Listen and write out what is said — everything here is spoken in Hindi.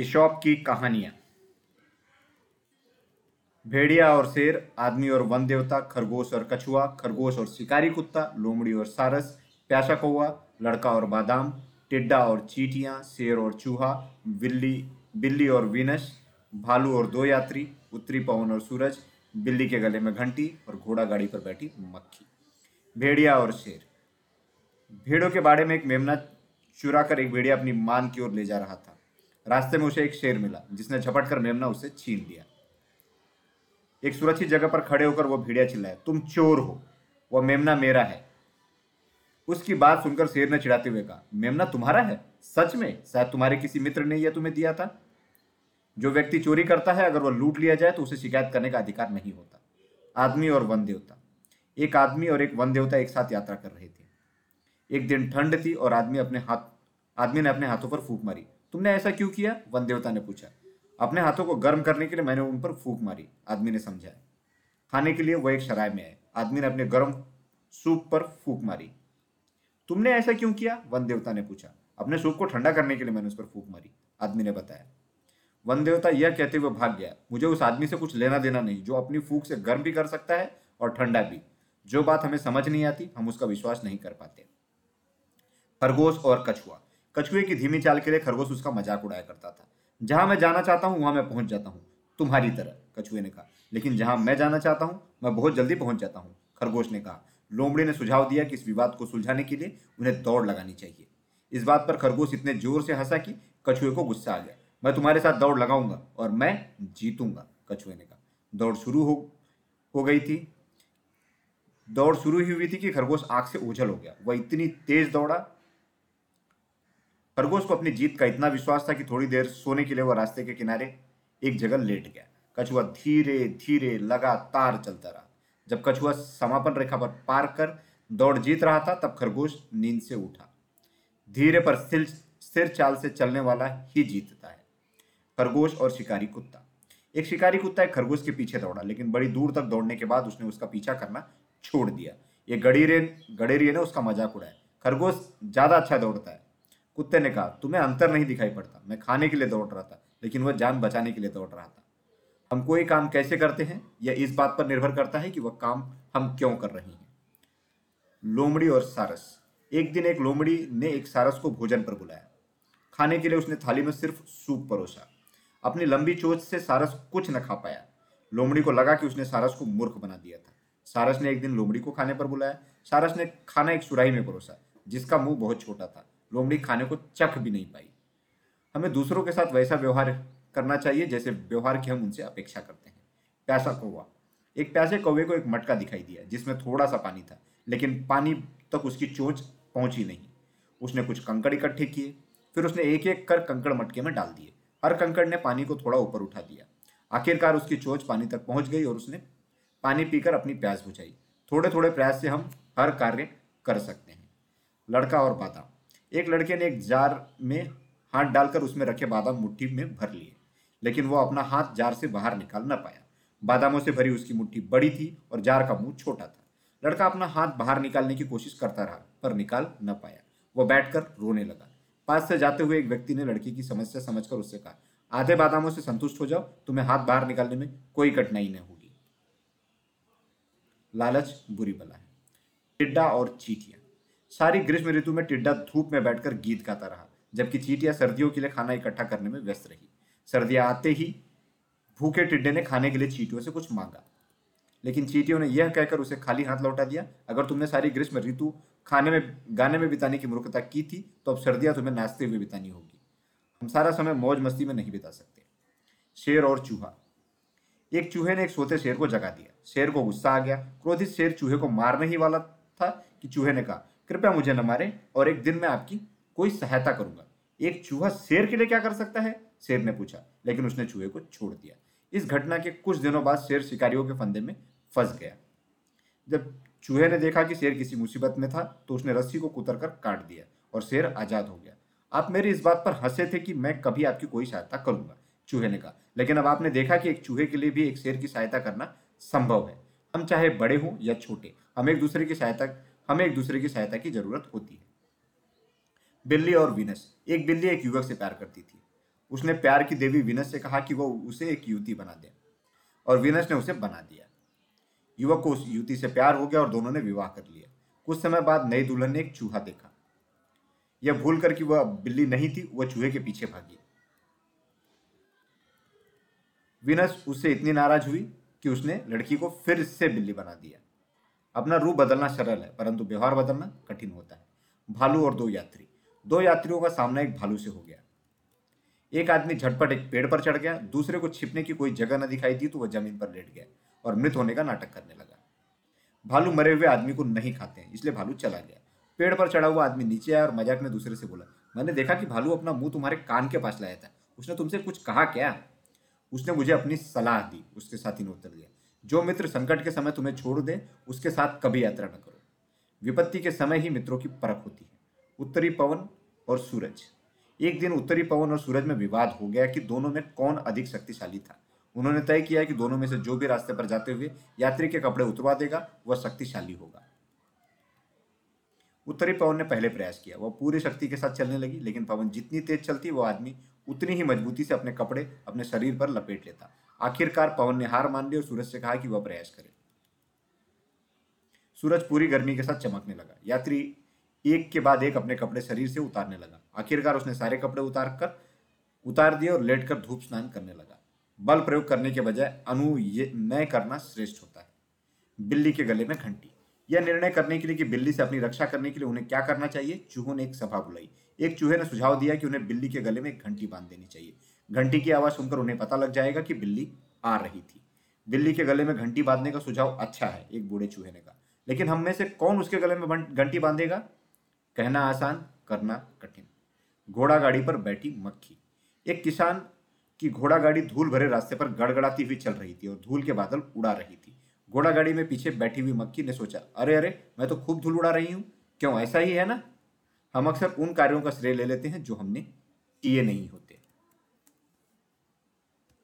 इशॉप की कहानियाँ। भेड़िया और शेर, आदमी और वन देवता, खरगोश और कछुआ, खरगोश और शिकारी कुत्ता, लोमड़ी और सारस प्यासा कौआ लड़का और बादाम, टिड्डा और चीटियाँ, शेर और चूहा, बिल्ली बिल्ली और वीनस भालू और दो यात्री, उत्तरी पवन और सूरज, बिल्ली के गले में घंटी और घोड़ा गाड़ी पर बैठी मक्खी। भेड़िया और शेर। भेड़ों के बारे में एक मेमना चुरा कर एक भेड़िया अपनी मान की ओर ले जा रहा था। रास्ते में उसे एक शेर मिला, जिसने झपट कर मेमना उसे छीन लिया। एक सुरक्षित जगह पर खड़े होकर वो भेड़िया चिल्लाया, तुम चोर हो, वह मेमना मेरा है। उसकी बात सुनकर शेर ने चिढ़ाते हुए कहा, मेमना तुम्हारा है? सच में? शायद तुम्हारे किसी मित्र ने यह तुम्हें दिया था? जो व्यक्ति चोरी करता है, अगर वह लूट लिया जाए तो उसे शिकायत करने का अधिकार नहीं होता। आदमी और वन देवता। एक आदमी और एक वन देवता एक साथ यात्रा कर रहे थे। एक दिन ठंड थी और आदमी अपने हाथ, आदमी ने अपने हाथों पर फूक मारी। तुमने ऐसा क्यों किया? वन देवता ने पूछा। अपने हाथों को गर्म करने के लिए मैंने उन पर फूक मारी। आदमी ने समझाया। खाने के लिए वह एक शराय में आए। आदमी ने अपने गर्म सूप पर फूक मारी। तुमने ऐसा क्यों किया? वन देवता ने पूछा। अपने सूप को ठंडा करने के लिए मैंने उस पर फूक मारी। आदमी ने बताया। वन देवता यह कहते हुए भाग गया। मुझे उस आदमी से कुछ लेना देना नहीं। जो अपनी फूक से गर्म भी कर सकता है और ठंडा भी। जो बात हमें समझ नहीं आती, हम उसका विश्वास नहीं कर पाते। खरगोश और कछुआ। कछुए की धीमी चाल के लिए खरगोश उसका मज़ाक उड़ाया करता था। जहाँ मैं जाना चाहता हूँ, वहाँ मैं पहुँच जाता हूँ, तुम्हारी तरह, कछुए ने कहा। लेकिन जहाँ मैं जाना चाहता हूँ, मैं बहुत जल्दी पहुँच जाता हूँ, खरगोश ने कहा। लोमड़ी ने सुझाव दिया कि इस विवाद को सुलझाने के लिए उन्हें दौड़ लगानी चाहिए। इस बात पर खरगोश इतने ज़ोर से हंसा कि कछुए को गुस्सा आ गया। मैं तुम्हारे साथ दौड़ लगाऊँगा और मैं जीतूँगा, कछुए ने कहा। दौड़ शुरू हो हो गई थी। दौड़ शुरू ही हुई थी कि खरगोश आँख से ओझल हो गया। वह इतनी तेज दौड़ा खरगोश को अपनी जीत का इतना विश्वास था कि थोड़ी देर सोने के लिए वह रास्ते के किनारे एक जगह लेट गया। कछुआ धीरे धीरे, लगातार चलता रहा। जब कछुआ समापन रेखा पर पार कर दौड़ जीत रहा था, तब खरगोश नींद से उठा। धीरे पर स्थिर स्थिर चाल से चलने वाला ही जीतता है। खरगोश और शिकारी कुत्ता। एक शिकारी कुत्ता एक खरगोश के पीछे दौड़ा, लेकिन बड़ी दूर तक दौड़ने के बाद उसने उसका पीछा करना छोड़ दिया। ये गडीरे गडेरिए ने, उसका मज़ाक उड़ाया। खरगोश ज़्यादा अच्छा दौड़ता है। कुत्ते ने कहा, तुम्हें अंतर नहीं दिखाई पड़ता। मैं खाने के लिए दौड़ रहा था, लेकिन वह जान बचाने के लिए दौड़ रहा था। हम कोई काम कैसे करते हैं? यह इस बात पर निर्भर करता है कि वह काम हम क्यों कर रहे हैं। लोमड़ी और सारस। एक दिन एक लोमड़ी ने एक सारस को भोजन पर बुलाया। खाने के लिए उसने थाली में सिर्फ़ सूप परोसा। अपनी लंबी चोच से सारस कुछ न खा पाया। लोमड़ी को लगा कि उसने सारस को मूर्ख बना दिया था। सारस ने एक दिन लोमड़ी को खाने पर बुलाया। सारस ने खाना एक सुराही में परोसा, जिसका मुँह बहुत छोटा था। लोमड़ी खाने को चख भी नहीं पाई। हमें दूसरों के साथ वैसा व्यवहार करना चाहिए जैसे व्यवहार की हम उनसे अपेक्षा करते हैं। प्यासा कौवा। एक प्यासे कौवे को एक मटका दिखाई दिया, जिसमें थोड़ा सा पानी था, लेकिन पानी तक उसकी चोंच पहुँची नहीं। उसने कुछ कंकड़ इकट्ठे किए, फिर उसने एक एक कर कंकड़ मटके में डाल दिए। हर कंकड़ ने पानी को थोड़ा ऊपर उठा दिया। आखिरकार उसकी चोच पानी तक पहुँच गई और उसने पानी पीकर अपनी प्यास बुझाई। थोड़े थोड़े प्रयास से हम हर कार्य कर सकते हैं। लड़का और बादाम। एक लड़के ने एक जार में हाथ डालकर उसमें रखे बादाम मुट्ठी में भर लिए, लेकिन वो अपना हाथ जार से बाहर निकाल न पाया। बादामों से भरी उसकी मुट्ठी बड़ी थी और जार का मुँह छोटा था। लड़का अपना हाथ बाहर निकालने की कोशिश करता रहा, पर निकाल न पाया। वह बैठकर रोने लगा। पास से जाते हुए एक व्यक्ति ने लड़की की समस्या समझकर उससे कहा, आधे बादामों से संतुष्ट हो जाओ, तुम्हें हाथ बाहर निकालने में कोई कठिनाई न होगी। लालच बुरी बला है। टिड्डा और चीटियाँ। सारी ग्रीष्म ऋतु में टिड्डा धूप में बैठकर गीत गाता रहा, जबकि चीटियाँ सर्दियों के लिए खाना इकट्ठा करने में व्यस्त रही। सर्दियाँ आते ही भूखे टिड्डे ने खाने के लिए चीटियों से कुछ मांगा। लेकिन चीटियों ने यह कहकर उसे खाली हाथ लौटा दिया, अगर तुमने सारी ग्रीष्म ऋतु खाने में, गाने में बिताने की मूर्खता की थी तो अब सर्दियाँ तुम्हें नाचते हुए बितानी होगी। हम सारा समय मौज मस्ती में नहीं बिता सकते। शेर और चूहा। एक चूहे ने एक सोते शेर को जगा दिया। शेर को गुस्सा आ गया। क्रोधित शेर चूहे को मारने ही वाला था कि चूहे ने कहा कृपया मुझे न मारे और एक दिन मैं आपकी कोई सहायता करूँगा। एक चूहा शेर के लिए क्या कर सकता है? शेर ने पूछा, लेकिन उसने चूहे को छोड़ दिया। इस घटना के कुछ दिनों बाद शेर शिकारियों के फंदे में फंस गया। जब चूहे ने देखा कि शेर किसी मुसीबत में था तो उसने रस्सी को कुतर कर काट दिया और शेर आज़ाद हो गया। आप मेरी इस बात पर हंसे थे कि मैं कभी आपकी कोई सहायता करूँगा, चूहे ने कहा। लेकिन अब आपने देखा कि एक चूहे के लिए भी एक शेर की सहायता करना संभव है। हम चाहे बड़े हों या छोटे, हम एक दूसरे की सहायता हमें एक दूसरे की सहायता की ज़रूरत होती है। बिल्ली और विनस, एक बिल्ली एक युवक से प्यार करती थी। उसने प्यार की देवी विनस से कहा कि वो उसे एक युवती बना दे और विनस ने उसे बना दिया। युवक को उस युवती से प्यार हो गया और दोनों ने विवाह कर लिया। कुछ समय बाद नई दुल्हन ने एक चूहा देखा। यह भूल कर कि वह बिल्ली नहीं थी, वह चूहे के पीछे भागी। विनस उससे इतनी नाराज़ हुई कि उसने लड़की को फिर से बिल्ली बना दिया। अपना रूप बदलना सरल है, परंतु व्यवहार बदलना कठिन होता है। भालू और दो यात्री। दो यात्रियों का सामना एक भालू से हो गया। एक आदमी झटपट एक पेड़ पर चढ़ गया, दूसरे को छिपने की कोई जगह न दिखाई दी तो वह ज़मीन पर लेट गया और मृत होने का नाटक करने लगा। भालू मरे हुए आदमी को नहीं खाते हैं, इसलिए भालू चला गया। पेड़ पर चढ़ा हुआ आदमी नीचे आया और मज़ाक में दूसरे से बोला, मैंने देखा कि भालू अपना मुँह तुम्हारे कान के पास लाया था। उसने तुमसे कुछ कहा क्या? उसने मुझे अपनी सलाह दी, उसके साथी ने उत्तर दिया। जो मित्र संकट के समय तुम्हें छोड़ दे, उसके साथ कभी यात्रा न करो। विपत्ति के समय ही मित्रों की परख होती है। उत्तरी पवन और सूरज। एक दिन उत्तरी पवन और सूरज में विवाद हो गया कि दोनों में कौन अधिक शक्तिशाली था। उन्होंने तय किया कि दोनों में से जो भी रास्ते पर जाते हुए यात्री के कपड़े उतरवा देगा, वह शक्तिशाली होगा। उत्तरी पवन ने पहले प्रयास किया। वह पूरी शक्ति के साथ चलने लगी, लेकिन पवन जितनी तेज चलती, वह आदमी उतनी ही मजबूती से अपने कपड़े अपने शरीर पर लपेट लेता। आखिरकार पवन ने हार मान ली और सूरज से कहा कि वह प्रयास करे। सूरज पूरी गर्मी के साथ चमकने लगा। यात्री एक के बाद एक अपने कपड़े शरीर से उतारने लगा। आखिरकार उसने सारे कपड़े उतार कर, उतार दिए और लेटकर धूप स्नान करने लगा। बल प्रयोग करने के बजाय अनु अनुनय करना श्रेष्ठ होता है। बिल्ली के गले में घंटी। यह निर्णय करने के लिए कि बिल्ली से अपनी रक्षा करने के लिए उन्हें क्या करना चाहिए, चूहों ने एक सभा बुलाई। एक चूहे ने सुझाव दिया कि उन्हें बिल्ली के गले में एक घंटी बाँध देनी चाहिए। घंटी की आवाज़ सुनकर उन्हें पता लग जाएगा कि बिल्ली आ रही थी। बिल्ली के गले में घंटी बांधने का सुझाव अच्छा है, एक बूढ़े चूहे ने कहा। लेकिन हम में से कौन उसके गले में घंटी बांधेगा? कहना आसान, करना कठिन। घोड़ा गाड़ी पर बैठी मक्खी। एक किसान की घोड़ा गाड़ी धूल भरे रास्ते पर गड़गड़ाती हुई चल रही थी और धूल के बादल उड़ा रही थी। घोड़ा गाड़ी में पीछे बैठी हुई मक्खी ने सोचा, अरे अरे, मैं तो खूब धूल उड़ा रही हूँ। क्यों, ऐसा ही है ना? हम अक्सर उन कार्यों का श्रेय ले लेते हैं जो हमने किए नहीं होते।